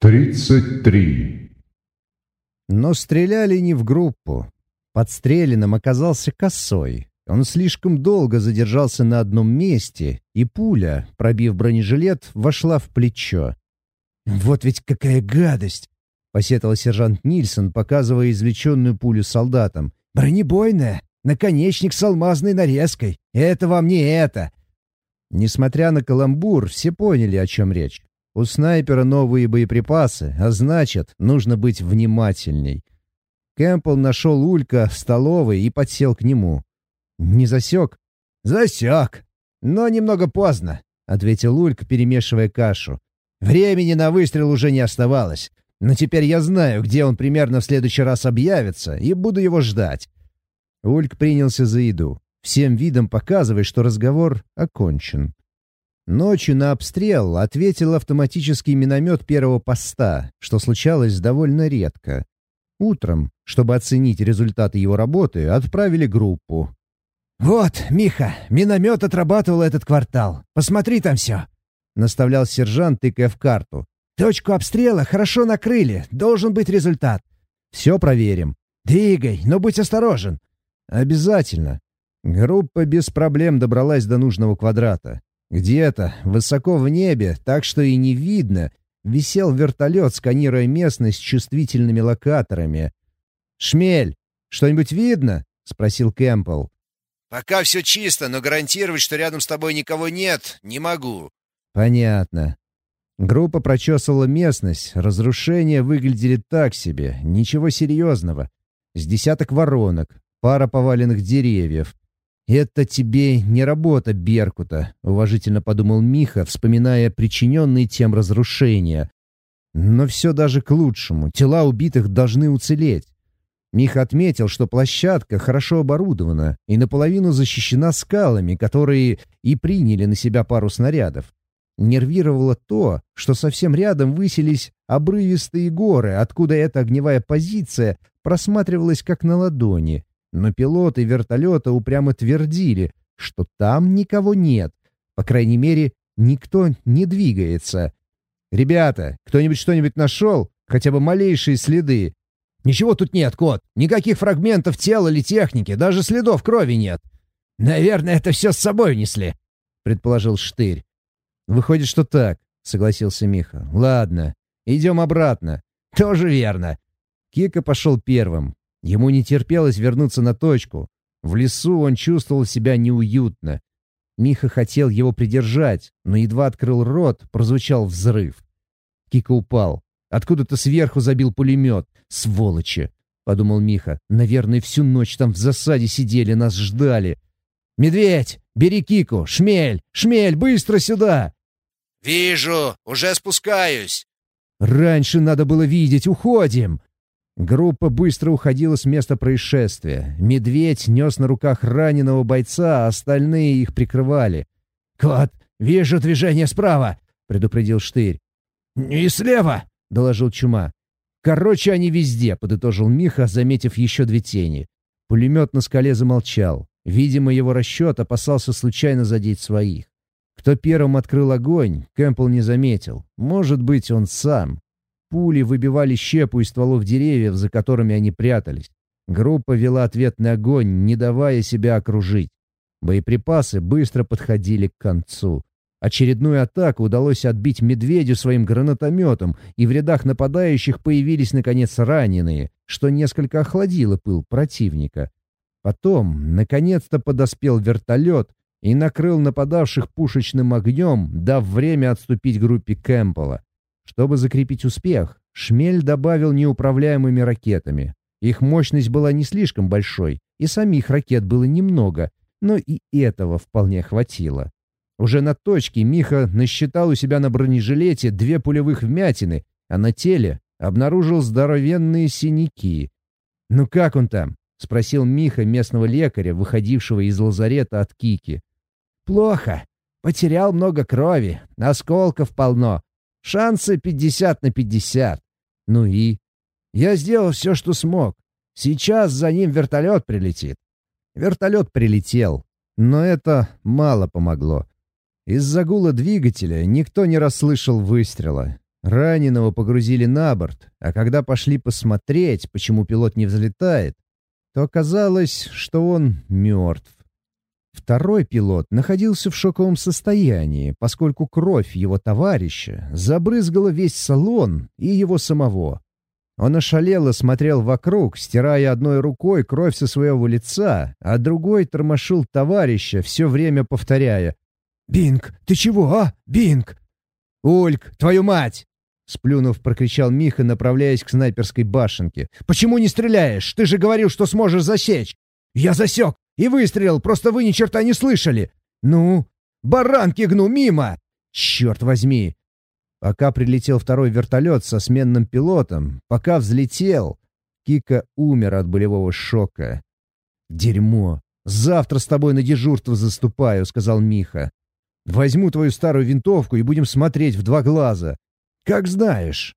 Тридцать три. Но стреляли не в группу. Подстреленным оказался косой. Он слишком долго задержался на одном месте, и пуля, пробив бронежилет, вошла в плечо. «Вот ведь какая гадость!» — посетовал сержант Нильсон, показывая извлеченную пулю солдатам. «Бронебойная! Наконечник с алмазной нарезкой! Это вам не это!» Несмотря на каламбур, все поняли, о чем речь. У снайпера новые боеприпасы, а значит, нужно быть внимательней. Кэмпбелл нашел Улька в столовой и подсел к нему. «Не засек?» «Засек, но немного поздно», — ответил Ульк, перемешивая кашу. «Времени на выстрел уже не оставалось, но теперь я знаю, где он примерно в следующий раз объявится, и буду его ждать». Ульк принялся за еду, всем видом показывая, что разговор окончен. Ночью на обстрел ответил автоматический миномет первого поста, что случалось довольно редко. Утром, чтобы оценить результаты его работы, отправили группу. «Вот, Миха, миномет отрабатывал этот квартал. Посмотри там все!» — наставлял сержант, тыкая в карту. «Точку обстрела хорошо накрыли. Должен быть результат. Все проверим. Двигай, но будь осторожен». «Обязательно». Группа без проблем добралась до нужного квадрата. Где-то, высоко в небе, так что и не видно, висел вертолет, сканируя местность чувствительными локаторами. «Шмель, что-нибудь видно?» — спросил Кэмпбелл. «Пока все чисто, но гарантировать, что рядом с тобой никого нет, не могу». «Понятно». Группа прочесывала местность, разрушения выглядели так себе, ничего серьезного. С десяток воронок, пара поваленных деревьев. «Это тебе не работа Беркута», — уважительно подумал Миха, вспоминая причиненные тем разрушения. «Но все даже к лучшему. Тела убитых должны уцелеть». Миха отметил, что площадка хорошо оборудована и наполовину защищена скалами, которые и приняли на себя пару снарядов. Нервировало то, что совсем рядом высились обрывистые горы, откуда эта огневая позиция просматривалась как на ладони — но пилоты вертолета упрямо твердили, что там никого нет. По крайней мере, никто не двигается. «Ребята, кто-нибудь что-нибудь нашел? Хотя бы малейшие следы?» «Ничего тут нет, кот. Никаких фрагментов тела или техники, даже следов крови нет». «Наверное, это все с собой унесли», — предположил Штырь. «Выходит, что так», — согласился Миха. «Ладно, идем обратно». «Тоже верно». Кика пошел первым. Ему не терпелось вернуться на точку. В лесу он чувствовал себя неуютно. Миха хотел его придержать, но едва открыл рот, прозвучал взрыв. Кика упал. Откуда-то сверху забил пулемет. «Сволочи!» — подумал Миха. «Наверное, всю ночь там в засаде сидели, нас ждали». «Медведь! Бери Кику! Шмель! Шмель, быстро сюда!» «Вижу! Уже спускаюсь!» «Раньше надо было видеть! Уходим!» Группа быстро уходила с места происшествия. Медведь нес на руках раненого бойца, а остальные их прикрывали. «Кот, вижу движение справа!» — предупредил Штырь. «И слева!» — доложил Чума. «Короче, они везде», — подытожил Миха, заметив еще две тени. Пулемет на скале замолчал. Видимо, его расчет опасался случайно задеть своих. Кто первым открыл огонь, Кэмпбелл не заметил. Может быть, он сам. Пули выбивали щепу из стволов деревьев, за которыми они прятались. Группа вела ответный огонь, не давая себя окружить. Боеприпасы быстро подходили к концу. Очередную атаку удалось отбить медведю своим гранатометом, и в рядах нападающих появились, наконец, раненые, что несколько охладило пыл противника. Потом, наконец-то, подоспел вертолет и накрыл нападавших пушечным огнем, дав время отступить группе Кэмпбелла. Чтобы закрепить успех, Шмель добавил неуправляемыми ракетами. Их мощность была не слишком большой, и самих ракет было немного, но и этого вполне хватило. Уже на точке Миха насчитал у себя на бронежилете две пулевых вмятины, а на теле обнаружил здоровенные синяки. «Ну как он там?» — спросил Миха местного лекаря, выходившего из лазарета от Кики. «Плохо. Потерял много крови, осколков полно, Шансы 50 на 50. Ну и? Я сделал все, что смог. Сейчас за ним вертолет прилетит. Вертолет прилетел, но это мало помогло. Из-за гула двигателя никто не расслышал выстрела. Раненого погрузили на борт, а когда пошли посмотреть, почему пилот не взлетает, то оказалось, что он мертв. Второй пилот находился в шоковом состоянии, поскольку кровь его товарища забрызгала весь салон и его самого. Он ошалело смотрел вокруг, стирая одной рукой кровь со своего лица, а другой тормошил товарища, все время повторяя «Бинг, ты чего, а? Бинг!» «Ульк, твою мать!» Сплюнув, прокричал Миха, направляясь к снайперской башенке. «Почему не стреляешь? Ты же говорил, что сможешь засечь!» «Я засек! И выстрелил, просто вы ни черта не слышали!» «Ну? Баранки гну мимо!» «Черт возьми!» Пока прилетел второй вертолет со сменным пилотом, пока взлетел, Кика умер от болевого шока. «Дерьмо! Завтра с тобой на дежурство заступаю», — сказал Миха. «Возьму твою старую винтовку и будем смотреть в два глаза. Как знаешь».